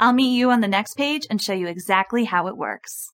I'll meet you on the next page and show you exactly how it works.